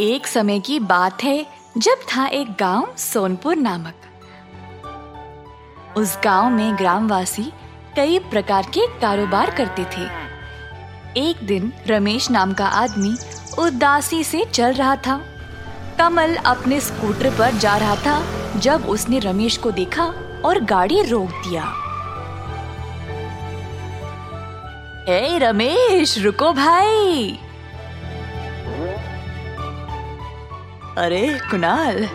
एक समय की बात है जब था एक गाँव सोनपुर नामक। उस गाँव में ग्रामवासी कई प्रकार के कारोबार करते थे। एक दिन रमेश नाम का आदमी उदासी से चल रहा था। कमल अपने स्कूटर पर जा रहा था जब उसने रमेश को देखा और गाड़ी रोक दिया। ए रमेश, रुको भाई! अरे, कुणाल?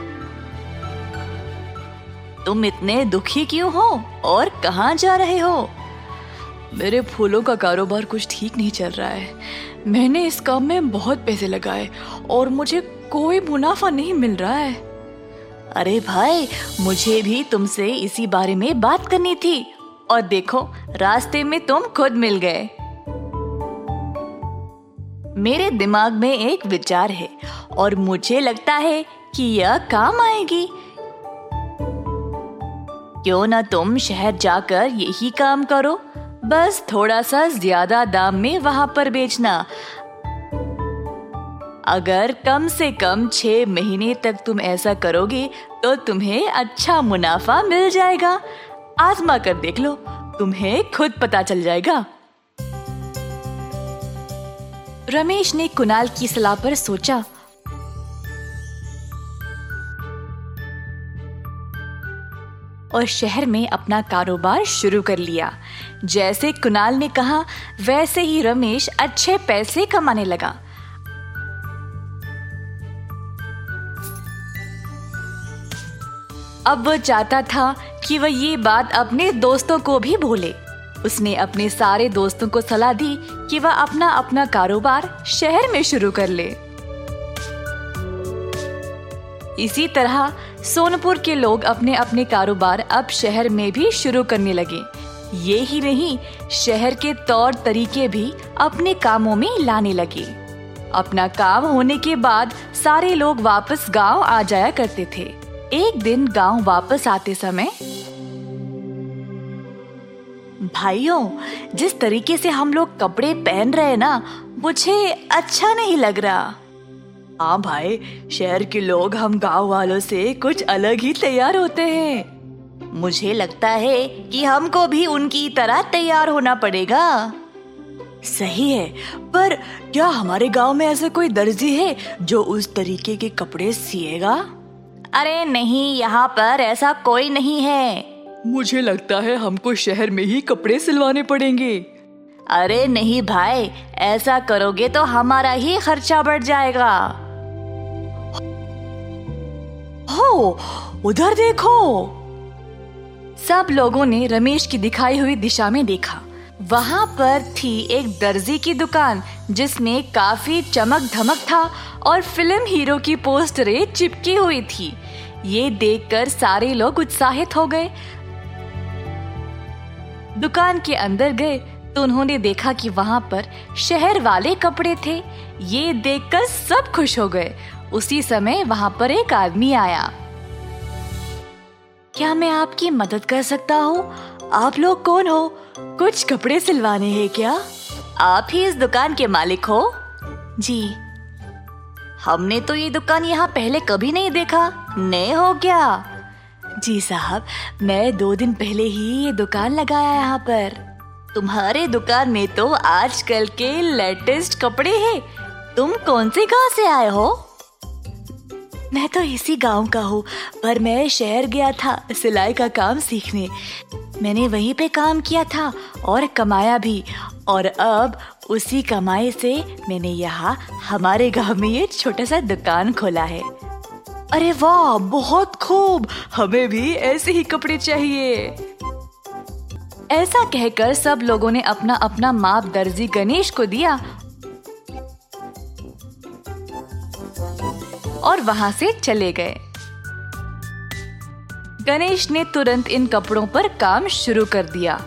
तुम इतने दुखी क्यों हो? और कहाँ जा रहे हो? मेरे फूलों का कारोबार कुछ ठीक नहीं चल रहा है। मैंने इस काम में बहुत पैसे लगाए और मुझे कोई मुनाफा नहीं मिल रहा है। अरे भाई, मुझे भी तुमसे इसी बारे में बात करनी थी। और देखो, रास्ते में तुम खुद मिल गए। मेरे दिमाग में एक विचार है और मुझे लगता है कि यह काम आएगी। क्यों ना तुम शहर जाकर यही काम करो? बस थोड़ा सा ज़्यादा दाम में वहाँ पर बेचना। अगर कम से कम छह महीने तक तुम ऐसा करोगे तो तुम्हें अच्छा मुनाफा मिल जाएगा। आजमा कर देख लो, तुम्हें खुद पता चल जाएगा। रमेश ने कुणाल की सलाह पर सोचा। और शहर में अपना कारोबार शुरू कर लिया। जैसे कुणाल ने कहा, वैसे ही रमेश अच्छे पैसे कमाने लगा। अब वह चाहता था कि वह ये बात अपने दोस्तों को भी बोले। उसने अपने सारे दोस्तों को सलाह दी कि वह अपना अपना कारोबार शहर में शुरू कर ले। इसी तरह, सोनपुर के लोग अपने अपने कारोबार अब शहर में भी शुरू करने लगे। ये ही नहीं, शहर के तौर तरीके भी अपने कामों में लाने लगे। अपना काम होने के बाद सारे लोग वापस गाँव आ जाया करते थे। एक दिन गाँव वापस आते समय भाइयों, जिस तरीके से हम लोग कपड़े पहन रहे हैं ना, मुझे अच्छा नहीं लग रहा। हाँ भाई, शहर के लोग हम गाँव वालों से कुछ अलग ही तैयार होते हैं। मुझे लगता है कि हमको भी उनकी तरह तैयार होना पड़ेगा। सही है, पर क्या हमारे गाँव में ऐसा कोई दर्जी है जो उस तरीके के कपड़े सिएगा? अरे नहीं, यहाँ पर ऐसा कोई नहीं है। मुझे लगता है हमको शहर में ही कपड़े सिलवाने पड़ेंगे। अरे नहीं भाई, ऐसा करोगे तो हमारा ही खर्चा बढ़ जाएगा। हो, उधर देखो। सब लोगों ने रमेश की दिखाई हुई दिशा में देखा। वहाँ पर थी एक दर्जी की दुकान, जिसमें काफ़ी चमक धमक था और फ़िल्म हीरो की पोस्टरें चिपकी हुई थी। ये देखकर सारे लोग उत्साहित हो गए। दुकान के अंदर गए तो उन्होंने देखा कि वहाँ पर शहर वाले कपड़े थे। ये देखकर सब खुश हो गए। उसी समय वहाँ पर एक आदमी आया। क्या मैं आपकी मदद कर सकता हूँ? आप लोग कौन हो? कुछ कपड़े सिलवाने हैं क्या? आप ही इस दुकान के मालिक हो? जी। हमने तो ये दुकान यहाँ पहले कभी नहीं देखा। नए हो क्या? जी साहब, मैं दो दिन पहले ही ये दुकान लगाया यहाँ पर। तुम्हारे दुकान में तो आजकल के लेटेस्ट कपड़े हैं। तुम कौन से गाँव से आए हो? मैं तो इसी गाँव का हूँ, पर मैं शहर गया था सिलाई का काम सीखने। मैंने वहीं पे काम किया था और कमाया भी, और अब उसी कमाई से मैंने यहाँ हमारे गाँव में ये छोटा सा दुकान खोला है। अरे वाह, बहुत खूब। हमें भी ऐसे ही कपड़े चाहिए। ऐसा कहकर सब लोगों ने अपना अपना माप दर्जी गणेश को दिया। और वहाँ से चले गए। गणेश ने तुरंत इन कपड़ों पर काम शुरू कर दिया।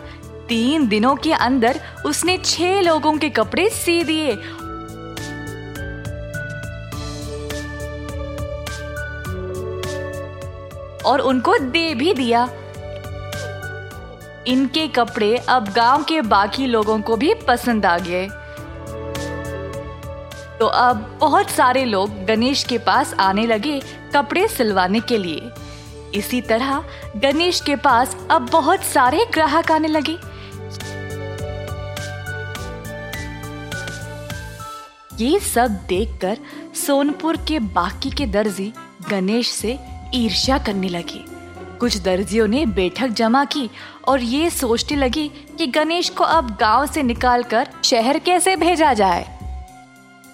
तीन दिनों के अंदर उसने छह लोगों के कपड़े सी दिए और उनको दे भी दिया। इनके कपड़े अब गाँव के बाकी लोगों को भी पसंद आ गए। तो अब बहुत सारे लोग गणेश के पास आने लगे कपड़े सिलवाने के लिए। इसी तरह गणेश के पास अब बहुत सारे ग्राहक आने लगे। ये सब देखकर सोनपुर के बाकी के दर्जी गणेश से ईर्ष्या करने लगी। कुछ दर्जियों ने बैठक जमा की और ये सोचने लगी कि गणेश को अब गाँव से निकालकर शहर कैसे भेजा जाए।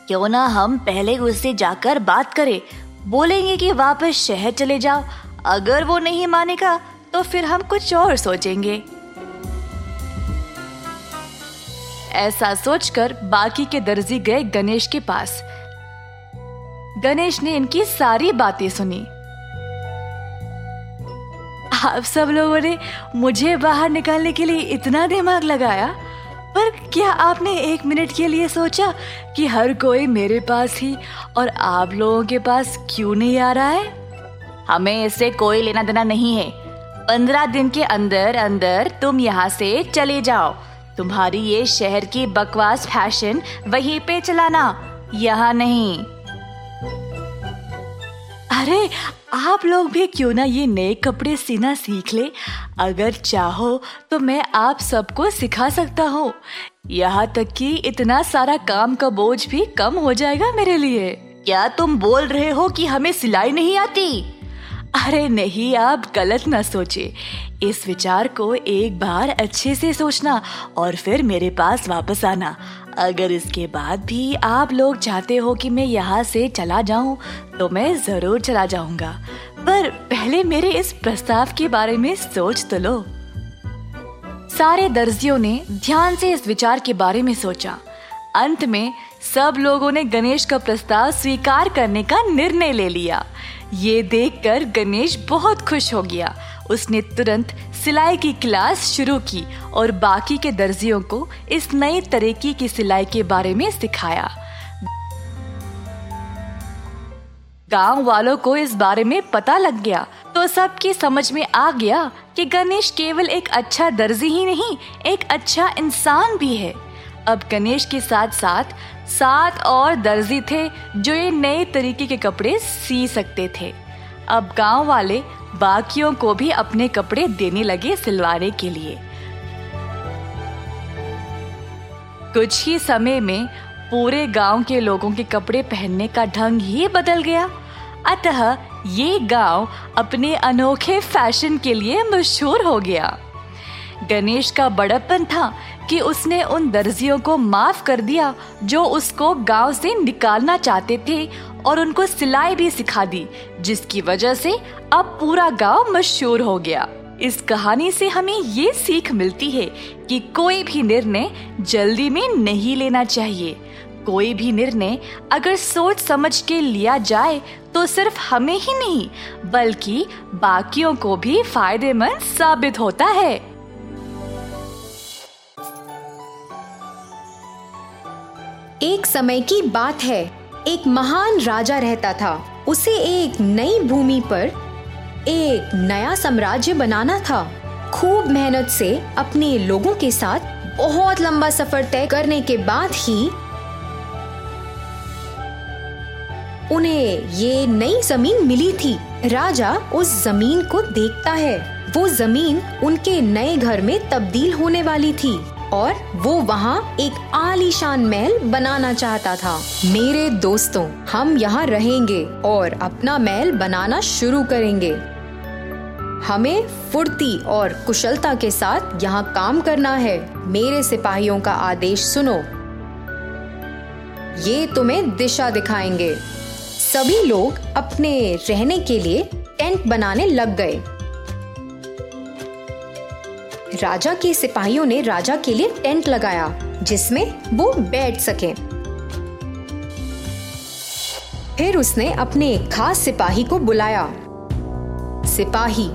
क्यों ना हम पहले उससे जाकर बात करें। बोलेंगे कि वापस शहर चले जाओ। अगर वो नहीं मानेगा तो फिर हम कुछ और सोचेंगे। ऐसा सोचकर बाकी के दर्जी गए गणेश के पास। गणेश ने इनकी सारी बातें सुनी। आप सब लोगों ने मुझे बाहर निकालने के लिए इतना दिमाग लगाया पर क्या आपने एक मिनट के लिए सोचा कि हर कोई मेरे पास ही और आप लोगों के पास क्यों नहीं आ रहा है? हमें इससे कोई लेना देना नहीं है। पंद्रह दिन के अंदर अंदर तुम यहाँ से चले जाओ। तुम्हारी ये शहर की बकवास फ़ैशन वहीं पे चलाना। यहाँ नहीं। अरे आप लोग भी क्यों ना ये नए कपड़े सीना सीख ले? अगर चाहो तो मैं आप सबको सिखा सकता हूँ। यहाँ तक कि इतना सारा काम का बोझ भी कम हो जाएगा मेरे लिए। क्या तुम बोल रहे हो कि हमें सिलाई नहीं आती? अरे नहीं, आप गलत ना सोचे। इस विचार को एक बार अच्छे से सोचना और फिर मेरे पास वापस आना। अगर इसके बाद भी आप लोग चाहते हो कि मैं यहाँ से चला जाऊँ तो मैं ज़रूर चला जाऊँगा। पर पहले मेरे इस प्रस्ताव के बारे में सोच तो लो। सारे दर्जियों ने ध्यान से इस विचार के बारे में सोचा। अंत में सब लोगों ने गणेश का प्रस्ताव स्वीकार करने का निर्णय ले लिया। ये देखकर गणेश बहुत खुश हो गया उसने तुरंत सिलाई की क्लास शुरू की और बाकी के दर्जियों को इस नई तरीके की सिलाई के बारे में सिखाया। गाँव वालों को इस बारे में पता लग गया तो सबकी समझ में आ गया कि गणेश केवल एक अच्छा दर्जी ही नहीं, एक अच्छा इंसान भी है। अब गणेश के साथ साथ सात और दर्जी थे जो ये नए तरीके के कपड़े सी सकते थे। अब गाँव वाले बाकियों को भी अपने कपड़े देने लगे सिलवाने के लिए। कुछ ही समय में पूरे गाँव के लोगों के कपड़े पहनने का ढंग ही बदल गया। अतः ये गाँव अपने अनोखे फ़ैशन के लिए मशहूर हो गया। गणेश का बड़प्पन था कि उसने उन दर्जियों को माफ़ कर दिया जो उसको गाँव से निकालना चाहते थे और उनको सिलाई भी सिखा दी, जिसकी वजह से अब पूरा गाँव मशहूर हो गया। इस कहानी से हमें ये सीख मिलती है कि कोई भी निर्णय जल्दी में नहीं लेना चाहिए। कोई भी निर्णय अगर सोच समझ के लिया जाए तो सिर्फ़ हमें ही नहीं, बल्कि बाकियों को भी फ़ायदेमंद साबित होता है। एक समय की बात है। एक महान राजा रहता था। उसे एक नई भूमि पर एक नया साम्राज्य बनाना था। खूब मेहनत से अपने लोगों के साथ बहुत लंबा सफ़र तय करने के बाद ही उन्हें ये नई ज़मीन मिली थी। राजा उस ज़मीन को देखता है। वो ज़मीन उनके नए घर में तब्दील होने वाली थी। और वो वहाँ एक आलीशान महल बनाना चाहता था। मेरे दोस्तों, हम यहाँ रहेंगे और अपना महल बनाना शुरू करेंगे। हमें फुर्ती और कुशलता के साथ यहाँ काम करना है। मेरे सिपाहियों का आदेश सुनो। ये तुम्हें दिशा दिखाएँगे। सभी लोग अपने रहने के लिए टेंट बनाने लग गए। राजा के सिपाहियों ने राजा के लिए टेंट लगाया, जिसमें वो बैठ सके। फिर उसने अपने एक खास सिपाही को बुलाया। सिपाही,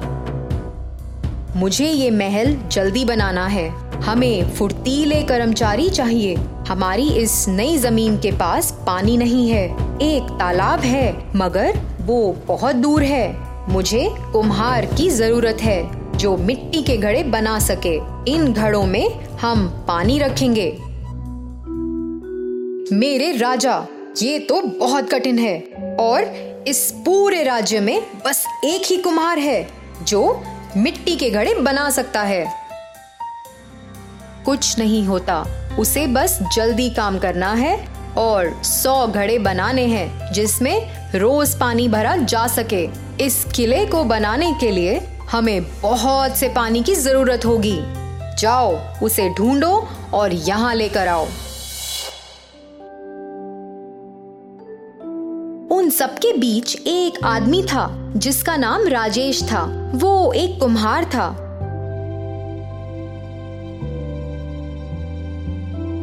मुझे ये महल जल्दी बनाना है। हमें फुर्तीले कर्मचारी चाहिए। हमारी इस नई ज़मीन के पास पानी नहीं है। एक तालाब है, मगर वो बहुत दूर है। मुझे कुम्हार की ज़रूरत है। जो मिट्टी के घड़े बना सके। इन घड़ों में हम पानी रखेंगे। मेरे राजा, ये तो बहुत कठिन है। और इस पूरे राज्य में बस एक ही कुम्हार है, जो मिट्टी के घड़े बना सकता है। कुछ नहीं होता। उसे बस जल्दी काम करना है और सौ घड़े बनाने हैं, जिसमें रोज पानी भरा जा सके। इस किले को बनाने के लिए हमें बहुत से पानी की ज़रूरत होगी। जाओ, उसे ढूंढो और यहाँ लेकर आओ। उन सबके बीच एक आदमी था, जिसका नाम राजेश था। वो एक कुम्हार था।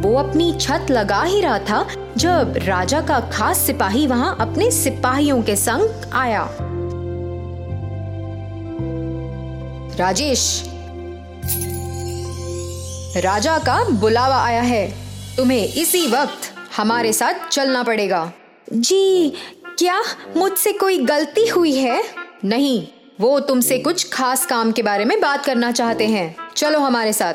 वो अपनी छत लगा ही रहा था, जब राजा का खास सिपाही वहाँ अपने सिपाहियों के संग आया। राजेश। राजा का बुलावा आया है। तुम्हें इसी वक्त हमारे साथ चलना पड़ेगा। जी क्या मुझसे कोई गलती हुई है? नहीं वो तुमसे कुछ खास काम के बारे में बात करना चाहते हैं। चलो हमारे साथ।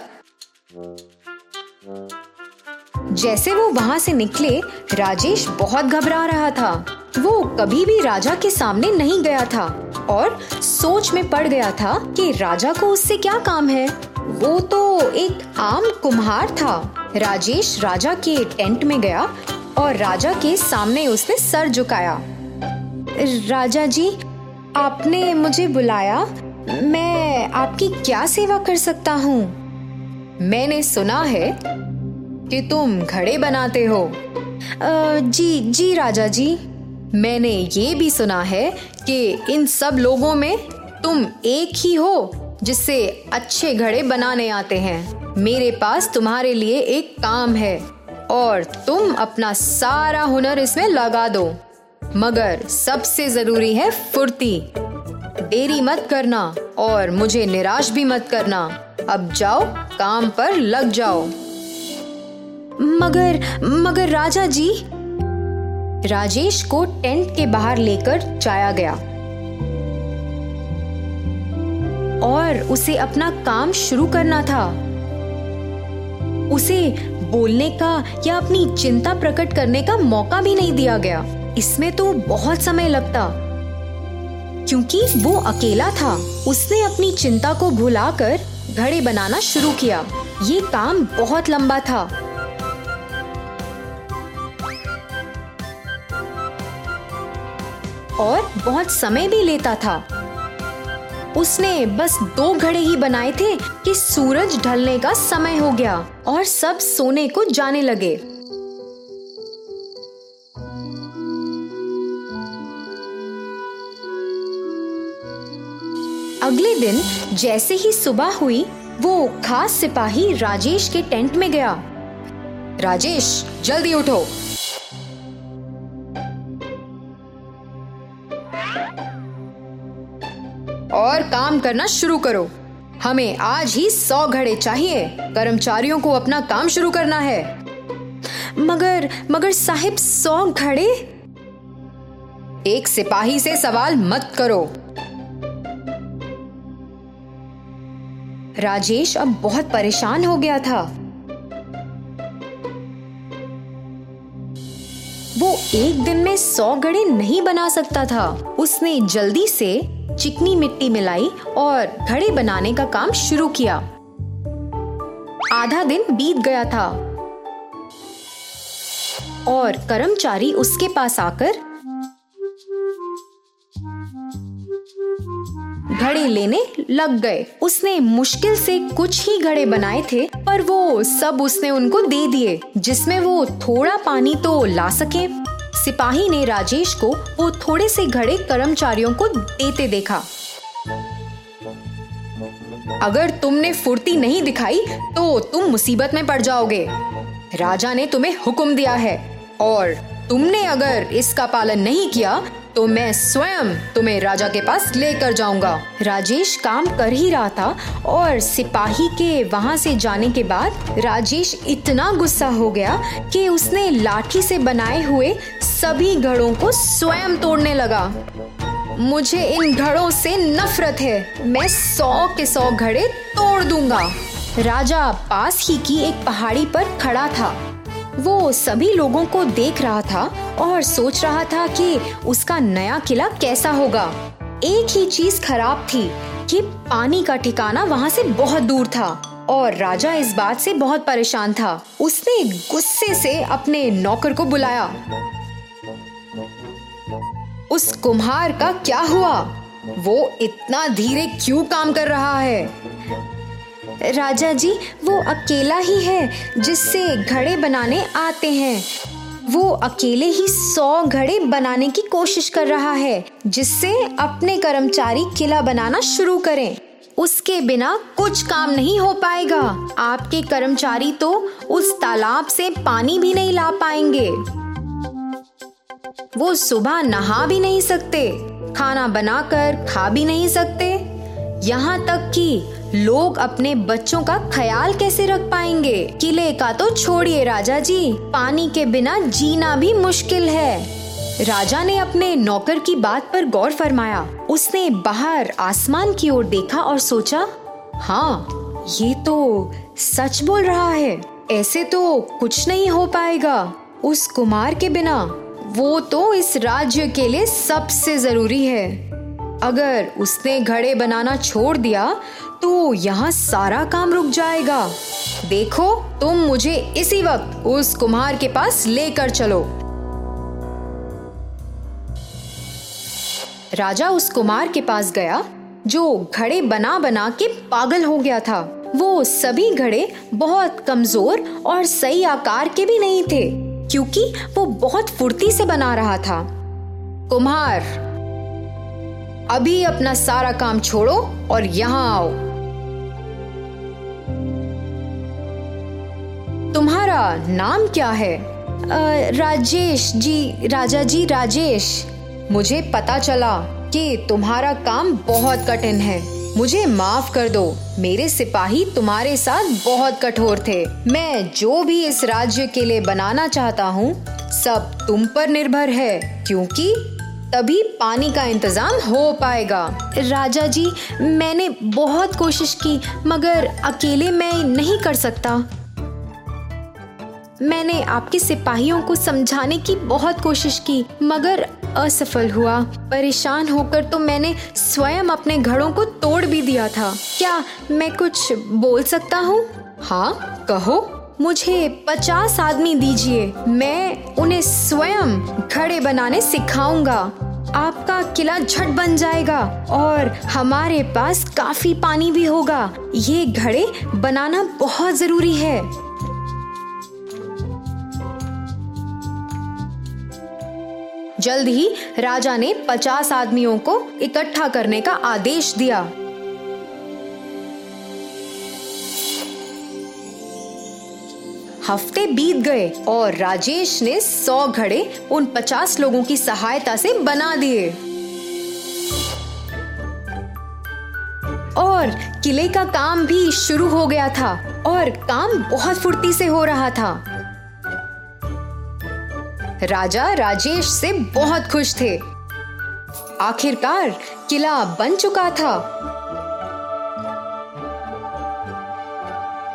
जैसे वो वहाँ से निकले, राजेश बहुत घबरा रहा था। वो कभी भी राजा के सामने नहीं गया था और सोच में पड़ गया था कि राजा को उससे क्या काम है। वो तो एक आम कुम्हार था। राजेश राजा के टेंट में गया और राजा के सामने उसने सर झुकाया। राजा जी, आपने मुझे बुलाया। मैं आपकी क्या सेवा कर सकता हूँ? मैंने सुना है कि तुम घड़े बनाते हो। आ, जी जी राजा जी मैंने ये भी सुना है कि इन सब लोगों में तुम एक ही हो जिससे अच्छे घड़े बनाने आते हैं। मेरे पास तुम्हारे लिए एक काम है और तुम अपना सारा हुनर इसमें लगा दो। मगर सबसे ज़रूरी है फुर्ती। देरी मत करना और मुझे निराश भी मत करना। अब जाओ काम पर लग जाओ। मगर मगर राजा जी? राजेश को टेंट के बाहर लेकर जाया गया। और उसे अपना काम शुरू करना था। उसे बोलने का या अपनी चिंता प्रकट करने का मौका भी नहीं दिया गया। इसमें तो बहुत समय लगता। क्योंकि वो अकेला था, उसने अपनी चिंता को भुलाकर घड़े बनाना शुरू किया। ये काम बहुत लंबा था। और बहुत समय भी लेता था। उसने बस दो घड़े ही बनाए थे कि सूरज ढलने का समय हो गया और सब सोने को जाने लगे। अगले दिन जैसे ही सुबह हुई, वो खास सिपाही राजेश के टेंट में गया। राजेश, जल्दी उठो। और काम करना शुरू करो। हमें आज ही सौ घड़े चाहिए। कर्मचारियों को अपना काम शुरू करना है। मगर मगर साहिब, सौ घड़े? एक सिपाही से सवाल मत करो। राजेश अब बहुत परेशान हो गया था। एक दिन में सौ घड़े नहीं बना सकता था। उसने जल्दी से चिकनी मिट्टी मिलाई और घड़े बनाने का काम शुरू किया। आधा दिन बीत गया था। और कर्मचारी उसके पास आकर घड़े लेने लग गए। उसने मुश्किल से कुछ ही घड़े बनाए थे, पर वो सब उसने उनको दे दिए, जिसमें वो थोड़ा पानी तो ला सके। सिपाही ने राजेश को वो थोड़े से घड़े कर्मचारियों को देते देखा। अगर तुमने फुर्ती नहीं दिखाई तो तुम मुसीबत में पड़ जाओगे। राजा ने तुम्हें हुक्म दिया है, और तुमने अगर इसका पालन नहीं किया तो मैं स्वयं तुम्हें राजा के पास लेकर जाऊँगा। राजेश काम कर ही रहा था और सिपाही के वहाँ से जाने के बाद राजेश इतना गुस्सा हो गया कि उसने लाठी से बनाए हुए सभी घड़ों को स्वयं तोड़ने लगा। मुझे इन घड़ों से नफरत है। मैं सौ के सौ घड़े तोड़ दूँगा। राजा पास ही की एक पहाड़ी पर खड़ा था। वो सभी लोगों को देख रहा था और सोच रहा था कि उसका नया किला कैसा होगा। एक ही चीज़ खराब थी कि पानी का ठिकाना वहाँ से बहुत दूर था और राजा इस बात से बहुत परेशान था। उसने गुस्से से अपने नौकर को बुलाया। उस कुम्हार का क्या हुआ? वो इतना धीरे क्यों काम कर रहा है? राजा जी, वो अकेला ही है, जिससे घड़े बनाने आते हैं। वो अकेले ही सौ घड़े बनाने की कोशिश कर रहा है, जिससे अपने कर्मचारी किला बनाना शुरू करें। उसके बिना कुछ काम नहीं हो पाएगा। आपके कर्मचारी तो उस तालाब से पानी भी नहीं ला पाएँगे। वो सुबह नहा भी नहीं सकते, खाना बनाकर खा भी नहीं सकते। यहाँ तक कि लोग अपने बच्चों का ख्याल कैसे रख पाएँगे? किले का तो छोड़िए राजा जी। पानी के बिना जीना भी मुश्किल है। राजा ने अपने नौकर की बात पर गौर फरमाया। उसने बाहर आसमान की ओर देखा और सोचा हाँ ये तो सच बोल रहा है। ऐसे तो कुछ नहीं हो पाएगा। उस कुमार के बिना वो तो इस राज्य के लिए सबसे ज़रूरी है। अगर उसने घड़े बनाना छोड़ दिया तो यहाँ सारा काम रुक जाएगा। देखो, तुम मुझे इसी वक्त उस कुम्हार के पास लेकर चलो। राजा उस कुमार के पास गया, जो घड़े बना बना के पागल हो गया था। वो सभी घड़े बहुत कमज़ोर और सही आकार के भी नहीं थे, क्योंकि वो बहुत फुर्ती से बना रहा था। कुम्हार, अभी अपना सारा काम छोड़ो और यहाँ आओ। तुम्हारा नाम क्या है? आ, राजेश जी राजा जी राजेश। मुझे पता चला कि तुम्हारा काम बहुत कठिन है। मुझे माफ़ कर दो। मेरे सिपाही तुम्हारे साथ बहुत कठोर थे। मैं जो भी इस राज्य के लिए बनाना चाहता हूँ सब तुम पर निर्भर है क्योंकि तभी पानी का इंतज़ाम हो पाएगा। राजा जी मैंने बहुत कोशिश की मगर अकेले मैं नहीं कर सकता। मैंने आपके सिपाहियों को समझाने की बहुत कोशिश की, मगर असफल हुआ। परेशान होकर तो मैंने स्वयं अपने घड़ों को तोड़ भी दिया था। क्या मैं कुछ बोल सकता हूँ? हाँ कहो। मुझे पचास आदमी दीजिए। मैं उन्हें स्वयं घड़े बनाने सिखाऊँगा। आपका किला झट बन जाएगा और हमारे पास काफ़ी पानी भी होगा। ये घड़े बनाना बहुत ज़रूरी है। जल्द ही राजा ने पचास आदमियों को इकट्ठा करने का आदेश दिया। हफ़्ते बीत गए और राजेश ने सौ घड़े उन पचास लोगों की सहायता से बना दिए। और किले का काम भी शुरू हो गया था और काम बहुत फुर्ती से हो रहा था। राजा राजेश से बहुत खुश थे। आखिरकार किला बन चुका था।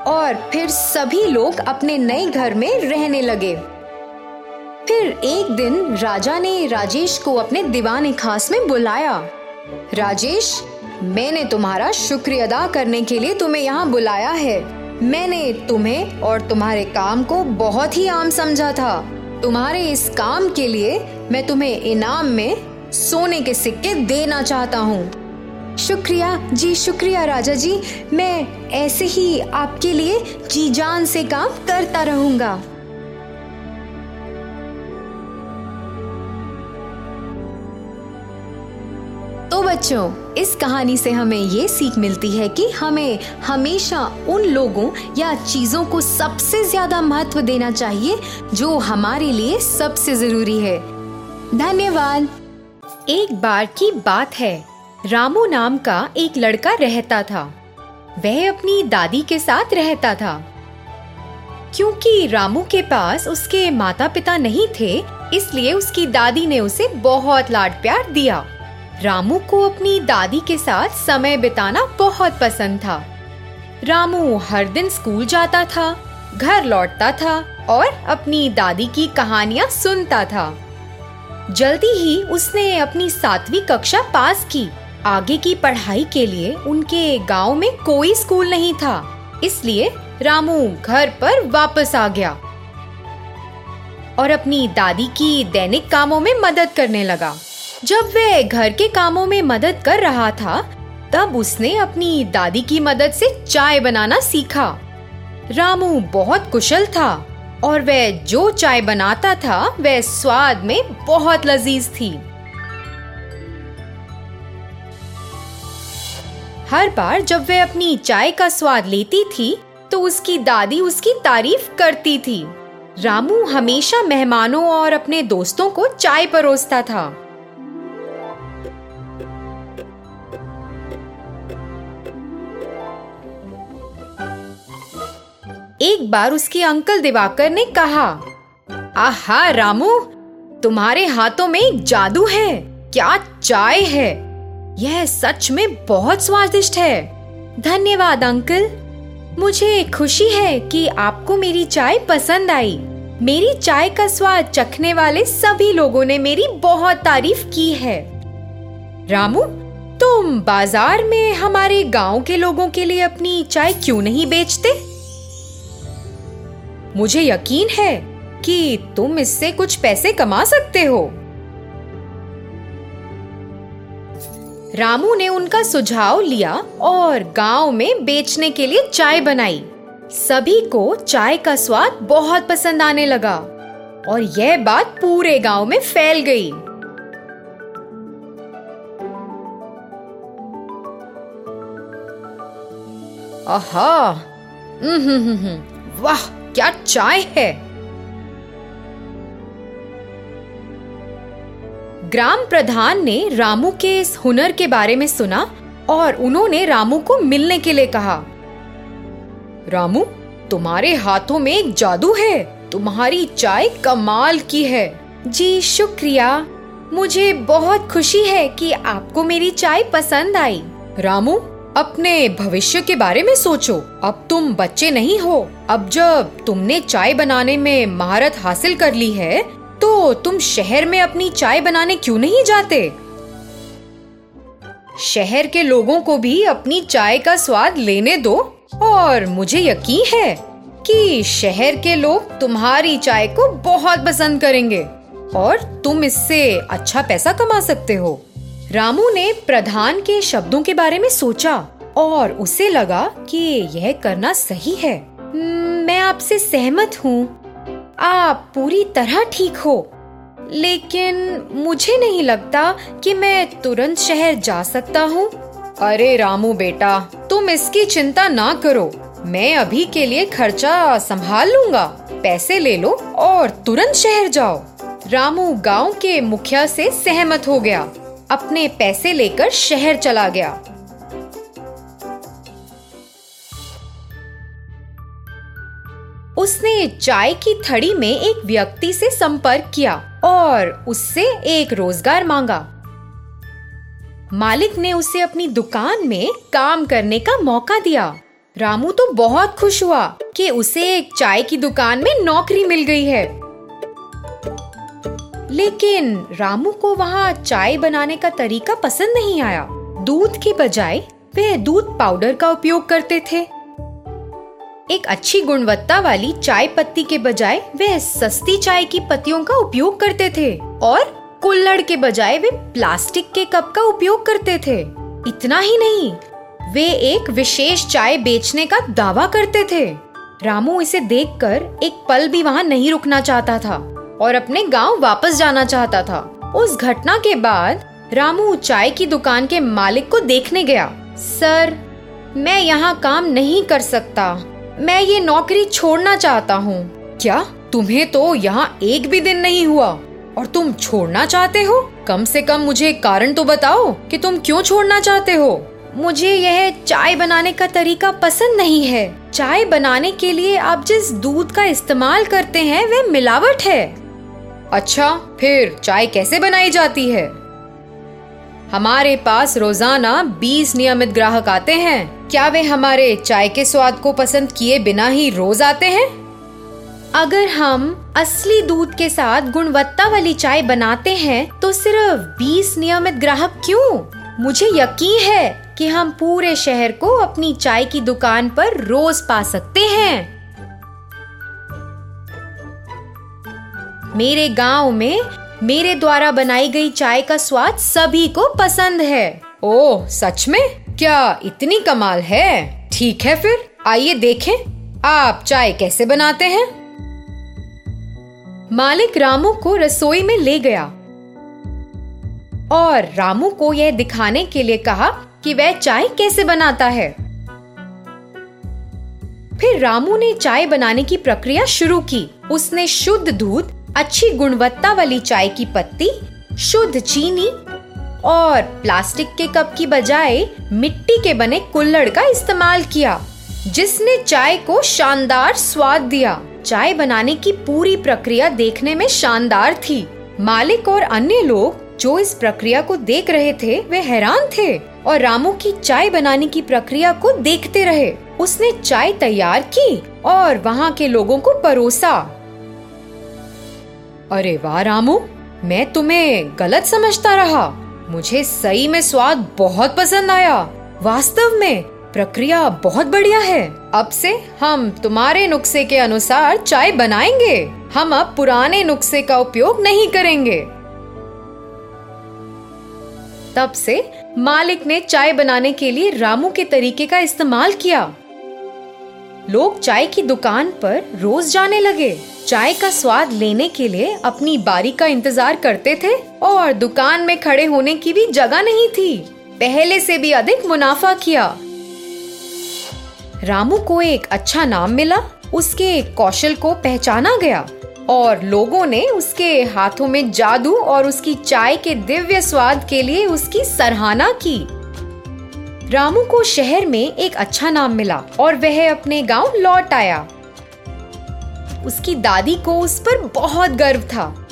और फिर सभी लोग अपने नए घर में रहने लगे। फिर एक दिन राजा ने राजेश को अपने दीवाने खास में बुलाया। राजेश, मैंने तुम्हारा शुक्रिया अदा करने के लिए तुम्हें यहाँ बुलाया है। मैंने तुम्हें और तुम्हारे काम को बहुत ही आम समझा था। तुम्हारे इस काम के लिए मैं तुम्हें इनाम में सोने के सिक्के देना चाहता हूँ। शुक्रिया जी, शुक्रिया राजा जी। मैं ऐसे ही आपके लिए जी जान से काम करता रहूँगा। बच्चों, इस कहानी से हमें ये सीख मिलती है कि हमें हमेशा उन लोगों या चीज़ों को सबसे ज़्यादा महत्व देना चाहिए जो हमारे लिए सबसे ज़रूरी है। धन्यवाद। एक बार की बात है। रामू नाम का एक लड़का रहता था। वह अपनी दादी के साथ रहता था। क्योंकि रामू के पास उसके माता पिता नहीं थे, इसलिए उसकी दादी ने उसे बहुत लाड प्यार दिया। रामू को अपनी दादी के साथ समय बिताना बहुत पसंद था। रामू हर दिन स्कूल जाता था, घर लौटता था और अपनी दादी की कहानियाँ सुनता था। जल्दी ही उसने अपनी सातवीं कक्षा पास की। आगे की पढ़ाई के लिए उनके गाँव में कोई स्कूल नहीं था, इसलिए रामू घर पर वापस आ गया और अपनी दादी की दैनिक कामों में मदद करने लगा। जब वह घर के कामों में मदद कर रहा था, तब उसने अपनी दादी की मदद से चाय बनाना सीखा। रामू बहुत कुशल था और वह जो चाय बनाता था, वह स्वाद में बहुत लजीज थी। हर बार जब वह अपनी चाय का स्वाद लेती थी तो उसकी दादी उसकी तारीफ़ करती थी। रामू हमेशा मेहमानों और अपने दोस्तों को चाय परोसता था। एक बार उसके अंकल दिवाकर ने कहा, आहा रामू, तुम्हारे हाथों में जादू है, क्या चाय है? यह सच में बहुत स्वादिष्ट है। धन्यवाद, अंकल। मुझे खुशी है कि आपको मेरी चाय पसंद आई। मेरी चाय का स्वाद चखने वाले सभी लोगों ने मेरी बहुत तारीफ़ की है। रामू, तुम बाज़ार में हमारे गाँव के लोगों के लिए अपनी चाय क्यों नहीं बेचते? मुझे यकीन है कि तुम इससे कुछ पैसे कमा सकते हो। रामू ने उनका सुझाव लिया और गाँव में बेचने के लिए चाय बनाई। सभी को चाय का स्वाद बहुत पसंद आने लगा और यह बात पूरे गाँव में फैल गई। आहा! वाह! क्या चाय है? ग्राम प्रधान ने रामू के इस हुनर के बारे में सुना और उन्होंने रामू को मिलने के लिए कहा। रामू, तुम्हारे हाथों में एक जादू है। तुम्हारी चाय कमाल की है। जी शुक्रिया। मुझे बहुत खुशी है कि आपको मेरी चाय पसंद आई। रामू अपने भविष्य के बारे में सोचो। अब तुम बच्चे नहीं हो। अब जब तुमने चाय बनाने में महारत हासिल कर ली है तो तुम शहर में अपनी चाय बनाने क्यों नहीं जाते? शहर के लोगों को भी अपनी चाय का स्वाद लेने दो। और मुझे यकीन है कि शहर के लोग तुम्हारी चाय को बहुत पसंद करेंगे। और तुम इससे अच्छा पैसा कमा सकते हो। रामू ने प्रधान के शब्दों के बारे में सोचा और उसे लगा कि यह करना सही है। हम्म, मैं आपसे सहमत हूँ। आप पूरी तरह ठीक हो। लेकिन मुझे नहीं लगता कि मैं तुरंत शहर जा सकता हूँ। अरे रामू बेटा तुम इसकी चिंता ना करो। मैं अभी के लिए खर्चा संभाल लूँगा। पैसे ले लो और तुरंत शहर जाओ। रामू गाँव के मुखिया से सहमत हो गया। अपने पैसे लेकर शहर चला गया। उसने चाय की थड़ी में एक व्यक्ति से संपर्क किया और उससे एक रोज़गार मांगा। मालिक ने उसे अपनी दुकान में काम करने का मौका दिया। रामू तो बहुत खुश हुआ कि उसे एक चाय की दुकान में नौकरी मिल गई है। लेकिन रामू को वहाँ चाय बनाने का तरीका पसंद नहीं आया। दूध के बजाय वे दूध पाउडर का उपयोग करते थे। एक अच्छी गुणवत्ता वाली चाय पत्ती के बजाय वे सस्ती चाय की पत्तियों का उपयोग करते थे और कुल्लड़ के बजाय वे प्लास्टिक के कप का उपयोग करते थे। इतना ही नहीं, वे एक विशेष चाय बेचने का दावा करते थे। रामू इसे देखकर एक पल भी वहाँ नहीं रुकना चाहता था। और अपने गाँव वापस जाना चाहता था। उस घटना के बाद रामू चाय की दुकान के मालिक को देखने गया। सर, मैं यहाँ काम नहीं कर सकता। मैं ये नौकरी छोड़ना चाहता हूँ। क्या तुम्हें तो यहाँ एक भी दिन नहीं हुआ? और तुम छोड़ना चाहते हो? कम से कम मुझे कारण तो बताओ कि तुम क्यों छोड़ना चाहते हो। मुझे यह चाय बनाने का तरीका पसंद नहीं है। चाय बनाने के लिए आप जिस दूध का इस्तेमाल करते हैं, वह मिलावट है। अच्छा फिर चाय कैसे बनाई जाती है? हमारे पास रोज़ाना 20 नियमित ग्राहक आते हैं। क्या वे हमारे चाय के स्वाद को पसंद किए बिना ही रोज आते हैं? अगर हम असली दूध के साथ गुणवत्ता वाली चाय बनाते हैं तो सिर्फ़ 20 नियमित ग्राहक क्यों? मुझे यकीन है कि हम पूरे शहर को अपनी चाय की दुकान पर रोज पा सकते हैं। मेरे गाँव में मेरे द्वारा बनाई गई चाय का स्वाद सभी को पसंद है। ओह, सच में? क्या इतनी कमाल है? ठीक है फिर, आइए देखें, आप चाय कैसे बनाते हैं? मालिक रामू को रसोई में ले गया। और रामू को यह दिखाने के लिए कहा कि वह चाय कैसे बनाता है। फिर रामू ने चाय बनाने की प्रक्रिया शुरू की। उसने शुद्ध दूध अच्छी गुणवत्ता वाली चाय की पत्ती, शुद्ध चीनी और प्लास्टिक के कप की बजाय मिट्टी के बने कुल्लड़ का इस्तेमाल किया, जिसने चाय को शानदार स्वाद दिया। चाय बनाने की पूरी प्रक्रिया देखने में शानदार थी। मालिक और अन्य लोग जो इस प्रक्रिया को देख रहे थे, वे हैरान थे और रामू की चाय बनाने की प्रक्रिया को देखते रहे। उसने चाय तैयार की और वहाँ के लोगों को परोसा। अरे वाह, रामू। मैं तुम्हें गलत समझता रहा। मुझे सही में स्वाद बहुत पसंद आया। वास्तव में, प्रक्रिया बहुत बढ़िया है। अब से हम तुम्हारे नुस्खे के अनुसार चाय बनाएँगे। हम अब पुराने नुस्खे का उपयोग नहीं करेंगे। तब से मालिक ने चाय बनाने के लिए रामू के तरीके का इस्तेमाल किया। लोग चाय की दुकान पर रोज जाने लगे। चाय का स्वाद लेने के लिए अपनी बारी का इंतज़ार करते थे और दुकान में खड़े होने की भी जगह नहीं थी। पहले से भी अधिक मुनाफा किया। रामू को एक अच्छा नाम मिला। उसके कौशल को पहचाना गया और लोगों ने उसके हाथों में जादू और उसकी चाय के दिव्य स्वाद के लिए उसकी सराहना की। रामू को शहर में एक अच्छा नाम मिला और वह अपने गाँव लौट आया। उसकी दादी को उस पर बहुत गर्व था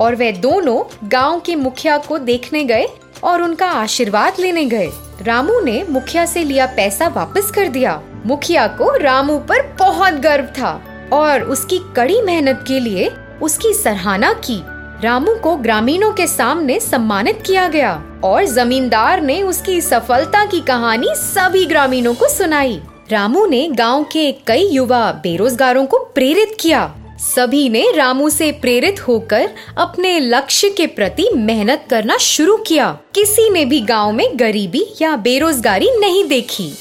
और वे दोनों गाँव के मुखिया को देखने गए और उनका आशीर्वाद लेने गए। रामू ने मुखिया से लिया पैसा वापस कर दिया। मुखिया को रामू पर बहुत गर्व था और उसकी कड़ी मेहनत के लिए उसकी सराहना की। रामू को ग्रामीणों के सामने सम्मानित किया गया। और जमींदार ने उसकी सफलता की कहानी सभी ग्रामीणों को सुनाई। रामू ने गाँव के कई युवा बेरोजगारों को प्रेरित किया। सभी ने रामू से प्रेरित होकर अपने लक्ष्य के प्रति मेहनत करना शुरू किया। किसी ने भी गाँव में गरीबी या बेरोजगारी नहीं देखी।